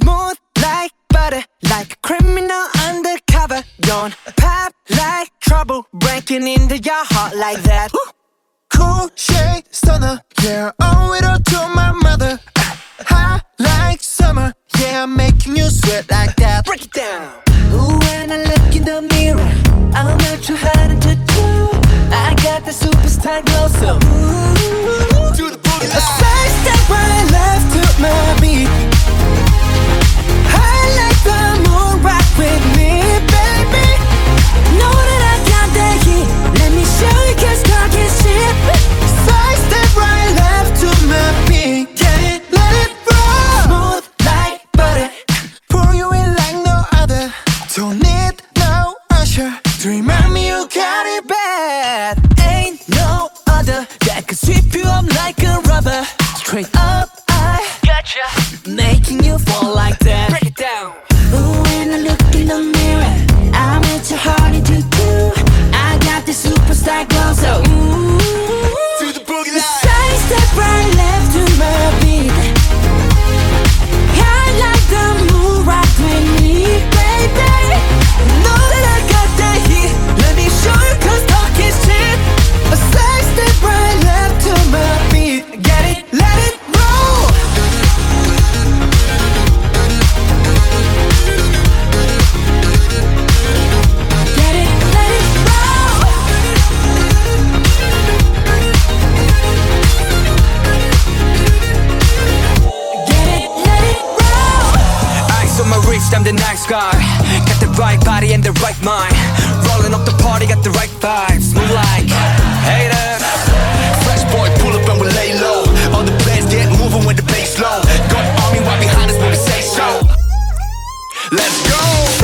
Smooth like butter, like a criminal undercover. Don't pop like trouble, breaking into your heart like that. Cool shade stunner, yeah, owe it all to my mother. Hot like summer, yeah, I'm making you sweat like that. Break it down. Ooh, when I look in the mirror, I'm not too hard to do. I got the superstar glow, so. Straight up, I Gotcha. making you fall Wrist, I'm the nice guy. Got the right body and the right mind. Rolling up the party, got the right vibes. Move like haters. Fresh boy, pull up and we lay low. All the plans get moving when the bass low. Got army right behind us when we say so. Let's go.